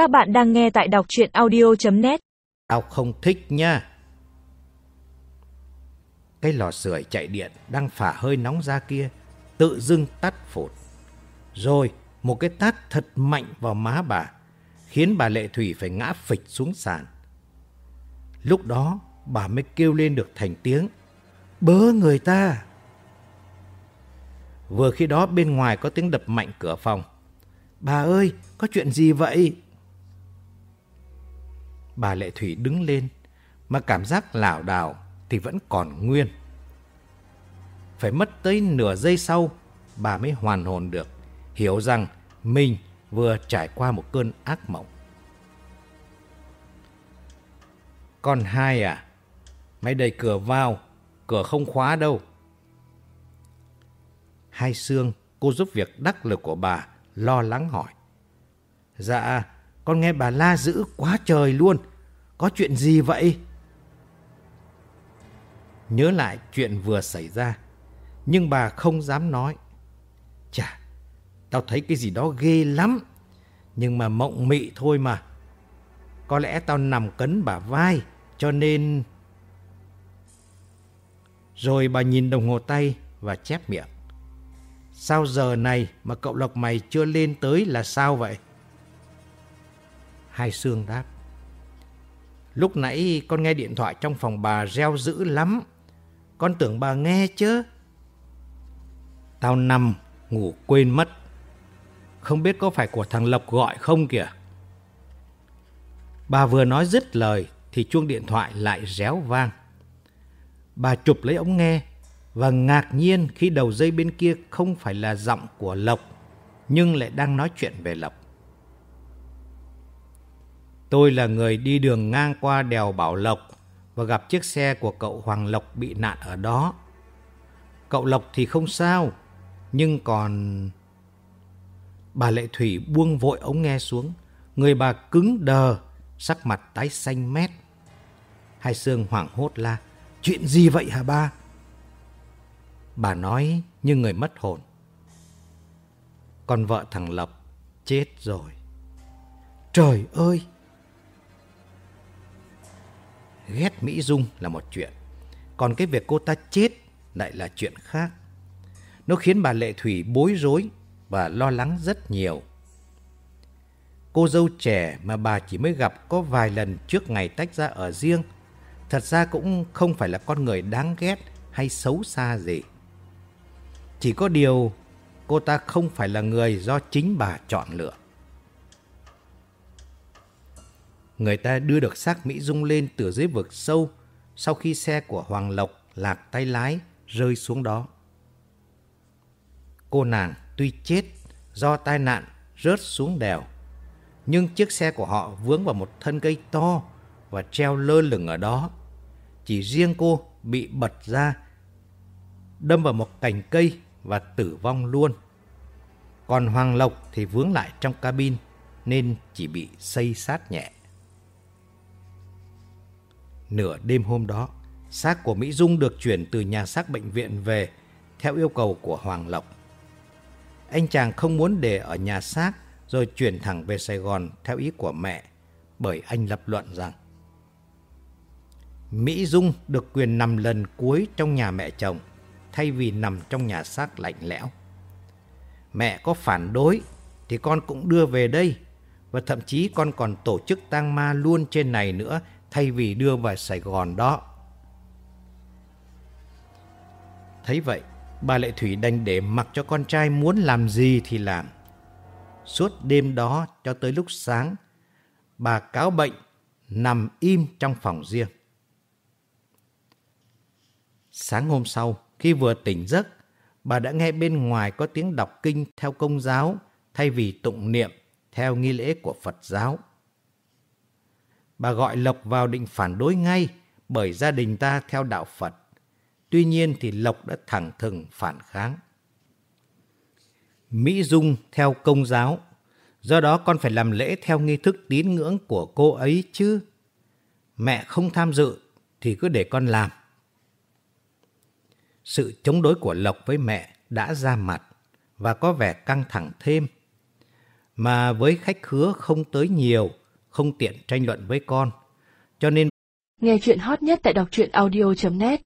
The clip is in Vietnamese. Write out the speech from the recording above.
Các bạn đang nghe tại đọc chuyện audio.net Tao không thích nha. Cái lò sưởi chạy điện đang phả hơi nóng ra kia, tự dưng tắt phụt. Rồi một cái tát thật mạnh vào má bà, khiến bà Lệ Thủy phải ngã phịch xuống sàn. Lúc đó bà mới kêu lên được thành tiếng, bớ người ta. Vừa khi đó bên ngoài có tiếng đập mạnh cửa phòng. Bà ơi, có chuyện gì vậy? Bà Lệ Thủy đứng lên, mà cảm giác lảo đảo thì vẫn còn nguyên. Phải mất tới nửa giây sau, bà mới hoàn hồn được, hiểu rằng mình vừa trải qua một cơn ác mộng. Con hai à, mày đẩy cửa vào, cửa không khóa đâu. Hai xương, cô giúp việc đắc lực của bà, lo lắng hỏi. Dạ, con nghe bà la dữ quá trời luôn. Có chuyện gì vậy? Nhớ lại chuyện vừa xảy ra, nhưng bà không dám nói. Chà, tao thấy cái gì đó ghê lắm, nhưng mà mộng mị thôi mà. Có lẽ tao nằm cấn bà vai, cho nên... Rồi bà nhìn đồng hồ tay và chép miệng. Sao giờ này mà cậu Lộc mày chưa lên tới là sao vậy? Hai Sương đáp. Lúc nãy con nghe điện thoại trong phòng bà reo dữ lắm. Con tưởng bà nghe chứ. Tao nằm, ngủ quên mất. Không biết có phải của thằng Lộc gọi không kìa. Bà vừa nói dứt lời thì chuông điện thoại lại réo vang. Bà chụp lấy ống nghe và ngạc nhiên khi đầu dây bên kia không phải là giọng của Lộc, nhưng lại đang nói chuyện về Lộc. Tôi là người đi đường ngang qua đèo Bảo Lộc và gặp chiếc xe của cậu Hoàng Lộc bị nạn ở đó. Cậu Lộc thì không sao, nhưng còn... Bà Lệ Thủy buông vội ống nghe xuống, người bà cứng đờ, sắc mặt tái xanh mét. Hai Sương hoảng hốt la, chuyện gì vậy hả ba? Bà nói như người mất hồn. Con vợ thằng Lộc chết rồi. Trời ơi! Ghét Mỹ Dung là một chuyện. Còn cái việc cô ta chết lại là chuyện khác. Nó khiến bà Lệ Thủy bối rối và lo lắng rất nhiều. Cô dâu trẻ mà bà chỉ mới gặp có vài lần trước ngày tách ra ở riêng, thật ra cũng không phải là con người đáng ghét hay xấu xa gì. Chỉ có điều cô ta không phải là người do chính bà chọn lựa. Người ta đưa được xác Mỹ Dung lên từ dưới vực sâu sau khi xe của Hoàng Lộc lạc tay lái rơi xuống đó. Cô nàng tuy chết do tai nạn rớt xuống đèo, nhưng chiếc xe của họ vướng vào một thân cây to và treo lơ lửng ở đó. Chỉ riêng cô bị bật ra, đâm vào một cành cây và tử vong luôn. Còn Hoàng Lộc thì vướng lại trong cabin nên chỉ bị xây sát nhẹ. Nửa đêm hôm đó, xác của Mỹ Dung được chuyển từ nhà xác bệnh viện về theo yêu cầu của Hoàng Lộc. Anh chàng không muốn để ở nhà xác rồi chuyển thẳng về Sài Gòn theo ý của mẹ, bởi anh lập luận rằng Mỹ Dung được quyền nằm lần cuối trong nhà mẹ chồng thay vì nằm trong nhà xác lạnh lẽo. Mẹ có phản đối thì con cũng đưa về đây và thậm chí con còn tổ chức tang ma luôn trên này nữa thay vì đưa vào Sài Gòn đó. Thấy vậy, bà Lệ Thủy đành để mặc cho con trai muốn làm gì thì làm. Suốt đêm đó cho tới lúc sáng, bà cáo bệnh nằm im trong phòng riêng. Sáng hôm sau, khi vừa tỉnh giấc, bà đã nghe bên ngoài có tiếng đọc kinh theo công giáo thay vì tụng niệm theo nghi lễ của Phật giáo. Bà gọi Lộc vào định phản đối ngay bởi gia đình ta theo đạo Phật. Tuy nhiên thì Lộc đã thẳng thừng phản kháng. Mỹ Dung theo công giáo, do đó con phải làm lễ theo nghi thức tín ngưỡng của cô ấy chứ. Mẹ không tham dự thì cứ để con làm. Sự chống đối của Lộc với mẹ đã ra mặt và có vẻ căng thẳng thêm. mà với khách khứa không tới nhiều, không tiện tranh luận với con. Cho nên Nghe chuyện hot nhất tại đọc truyện audio.net